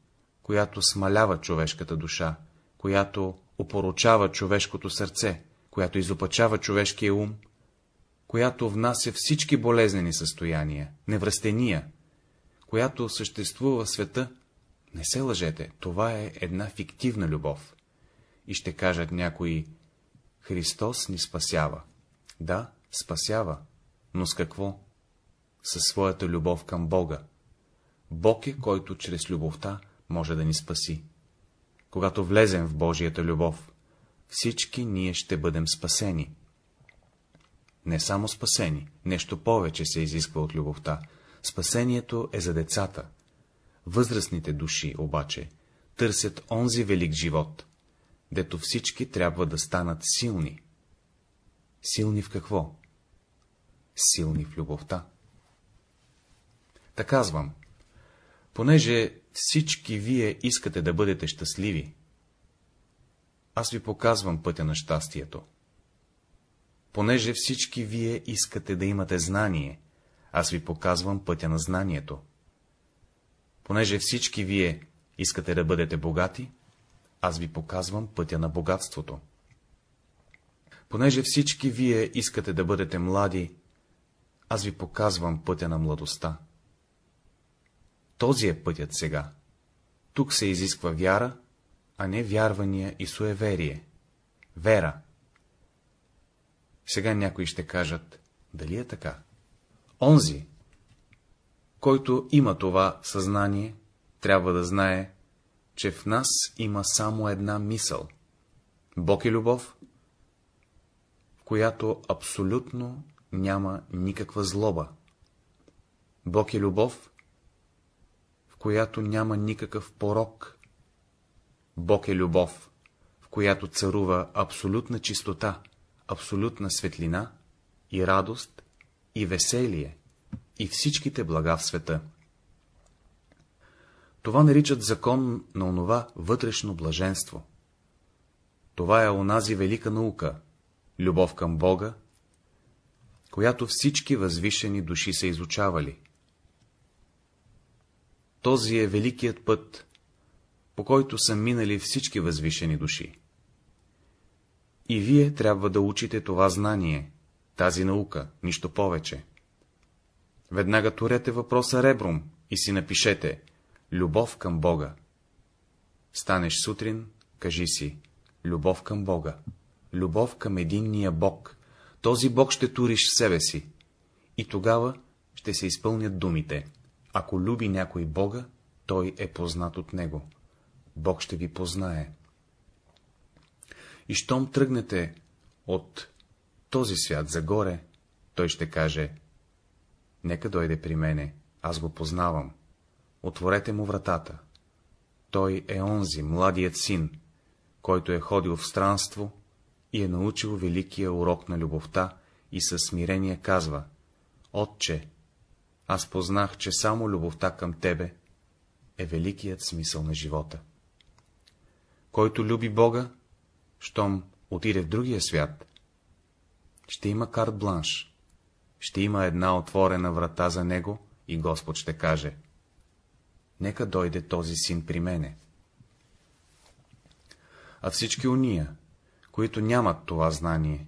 която смалява човешката душа, която опоручава човешкото сърце, която изопачава човешкия ум, която внася всички болезнени състояния, невръстения, която съществува в света, не се лъжете, това е една фиктивна любов. И ще кажат някои, Христос ни спасява. Да, спасява, но с какво? Със своята любов към Бога. Бог е, който чрез любовта може да ни спаси. Когато влезем в Божията любов, всички ние ще бъдем спасени. Не само спасени, нещо повече се изисква от любовта. Спасението е за децата. Възрастните души, обаче, търсят онзи велик живот, дето всички трябва да станат силни. Силни в какво? Силни в любовта. Та казвам, понеже всички вие искате да бъдете щастливи, аз ви показвам пътя на щастието. Понеже всички вие искате да имате знание, аз ви показвам пътя на знанието. Понеже всички вие искате да бъдете богати, аз ви показвам пътя на богатството. Понеже всички вие искате да бъдете млади, аз ви показвам пътя на младостта. Този е пътят сега. Тук се изисква вяра, а не вярвания и суеверие. Вера. Сега някои ще кажат, дали е така? Онзи, който има това съзнание, трябва да знае, че в нас има само една мисъл. Бог е любов, в която абсолютно няма никаква злоба. Бог е любов, в която няма никакъв порок. Бог е любов, в която царува абсолютна чистота, абсолютна светлина и радост и веселие и всичките блага в света. Това наричат закон на онова вътрешно блаженство. Това е онази велика наука, любов към Бога, която всички възвишени души са изучавали. Този е великият път, по който са минали всички възвишени души. И вие трябва да учите това знание, тази наука, нищо повече. Веднага турете въпроса ребром и си напишете Любов към Бога. Станеш сутрин, кажи си Любов към Бога. Любов към единния Бог. Този Бог ще туриш в себе си. И тогава ще се изпълнят думите. Ако люби някой Бога, той е познат от него. Бог ще ви познае. И щом тръгнете от този свят загоре, той ще каже, нека дойде при мене, аз го познавам. Отворете му вратата. Той е онзи, младият син, който е ходил в странство и е научил великия урок на любовта и със смирение казва, Отче, аз познах, че само любовта към тебе е великият смисъл на живота. Който люби Бога, щом отиде в другия свят, ще има карт бланш, ще има една отворена врата за него и Господ ще каже нека дойде този син при мене. А всички уния, които нямат това знание,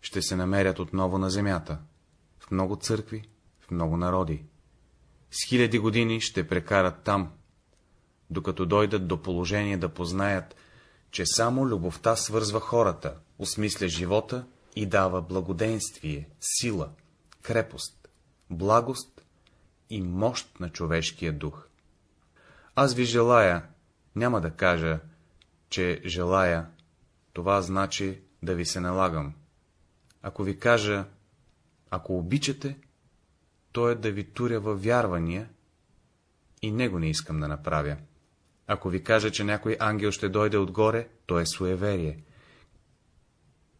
ще се намерят отново на земята, в много църкви, в много народи. С хиляди години ще прекарат там, докато дойдат до положение да познаят, че само любовта свързва хората, осмисля живота и дава благоденствие, сила, крепост, благост и мощ на човешкия дух. Аз ви желая, няма да кажа, че желая, това значи да ви се налагам. Ако ви кажа, ако обичате, то е да ви туря във вярвания и него не искам да направя. Ако ви кажа, че някой ангел ще дойде отгоре, то е суеверие.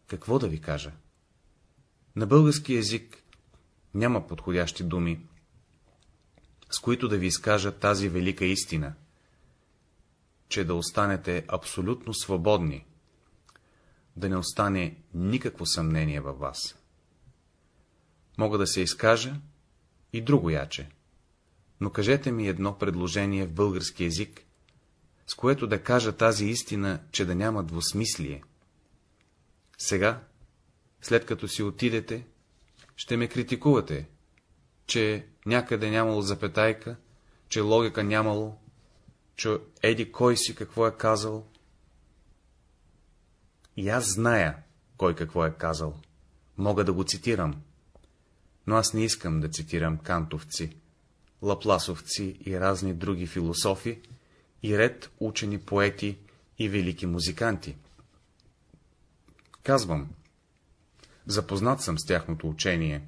Какво да ви кажа? На български език няма подходящи думи, с които да ви изкажа тази велика истина, че да останете абсолютно свободни, да не остане никакво съмнение във вас. Мога да се изкажа и друго яче, но кажете ми едно предложение в български язик, с което да кажа тази истина, че да няма двусмислие. Сега, след като си отидете, ще ме критикувате, че някъде нямало запетайка, че логика нямало, че еди кой си какво е казал. И аз зная, кой какво е казал. Мога да го цитирам. Но аз не искам да цитирам кантовци, лапласовци и разни други философи, и ред учени поети и велики музиканти. Казвам, запознат съм с тяхното учение,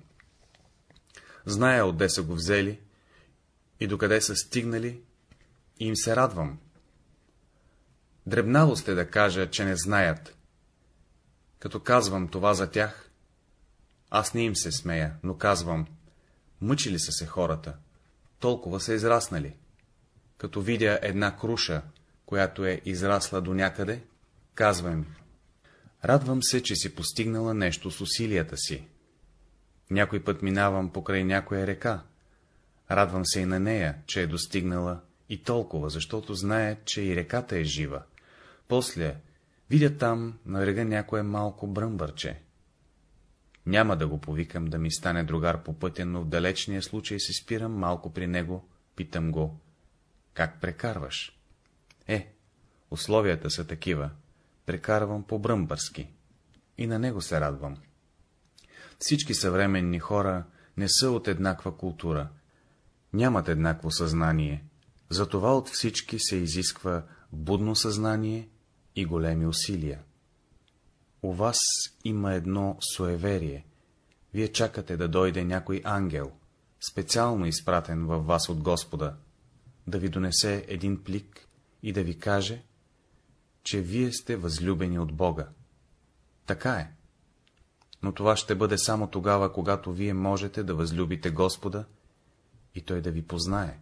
зная отде са го взели и докъде са стигнали и им се радвам. Дребнавост е да кажа, че не знаят. Като казвам това за тях, аз не им се смея, но казвам, мъчили са се хората, толкова са израснали. Като видя една круша, която е израсла до някъде, казвам, радвам се, че си постигнала нещо с усилията си. Някой път минавам покрай някоя река, радвам се и на нея, че е достигнала и толкова, защото знае, че и реката е жива. После видя там на брега някое малко бръмбърче. Няма да го повикам да ми стане другар по пътя, но в далечния случай се спирам малко при него, питам го, как прекарваш? Е, условията са такива, прекарвам по бръмбърски. И на него се радвам. Всички съвременни хора не са от еднаква култура, нямат еднакво съзнание, затова от всички се изисква будно съзнание и големи усилия. У вас има едно суеверие. Вие чакате да дойде някой ангел, специално изпратен във вас от Господа, да ви донесе един плик и да ви каже, че вие сте възлюбени от Бога. Така е. Но това ще бъде само тогава, когато вие можете да възлюбите Господа и Той да ви познае.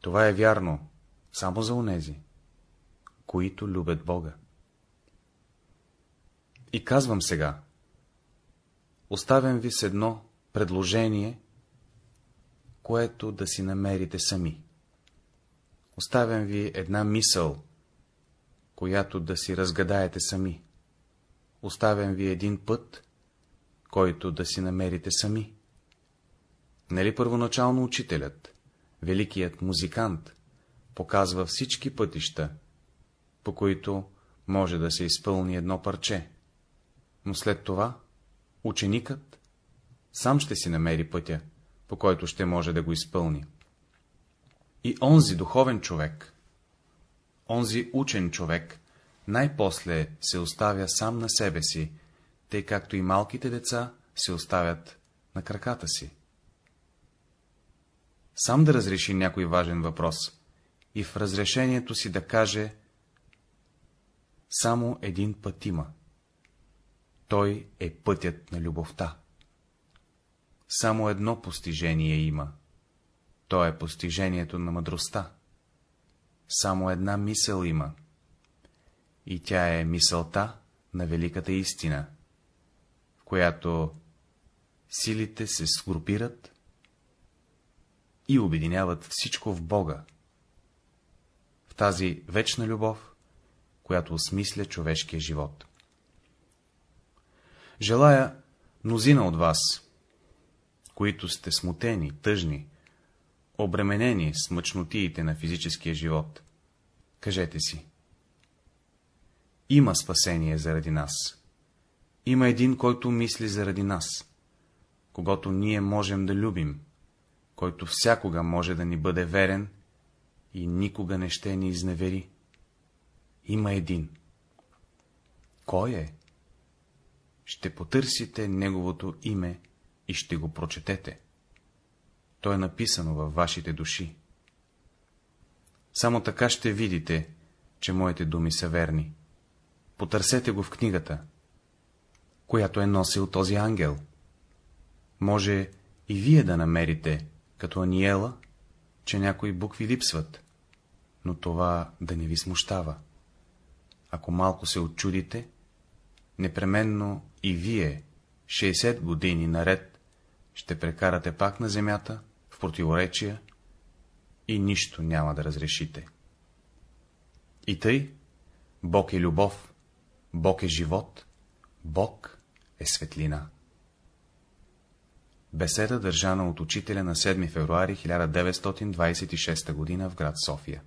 Това е вярно само за онези, които любят Бога. И казвам сега, оставям ви с едно предложение, което да си намерите сами. Оставям ви една мисъл, която да си разгадаете сами. Оставям ви един път, който да си намерите сами. Нали първоначално учителят, великият музикант, показва всички пътища, по които може да се изпълни едно парче, но след това ученикът сам ще си намери пътя, по който ще може да го изпълни. И онзи духовен човек, онзи учен човек, най-после се оставя сам на себе си, тъй както и малките деца се оставят на краката си. Сам да разреши някой важен въпрос и в разрешението си да каже само един път има. Той е пътят на любовта. Само едно постижение има. То е постижението на мъдростта. Само една мисъл има. И тя е мисълта на великата истина, в която силите се сгрупират и обединяват всичко в Бога, в тази вечна любов, която осмисля човешкия живот. Желая мнозина от вас, които сте смутени, тъжни, обременени с мъчнотиите на физическия живот, кажете си. Има спасение заради нас. Има един, който мисли заради нас, когато ние можем да любим, който всякога може да ни бъде верен и никога не ще ни изневери. Има един. Кой е? Ще потърсите неговото име и ще го прочетете. То е написано във вашите души. Само така ще видите, че моите думи са верни. Потърсете го в книгата, която е носил този ангел. Може и вие да намерите, като Аниела, че някои букви липсват, но това да не ви смущава. Ако малко се отчудите, непременно и вие 60 години наред ще прекарате пак на земята, в противоречия и нищо няма да разрешите. И тъй, Бог е любов, Бог е живот, Бог е светлина. Беседа държана от учителя на 7 февруари 1926 г. в град София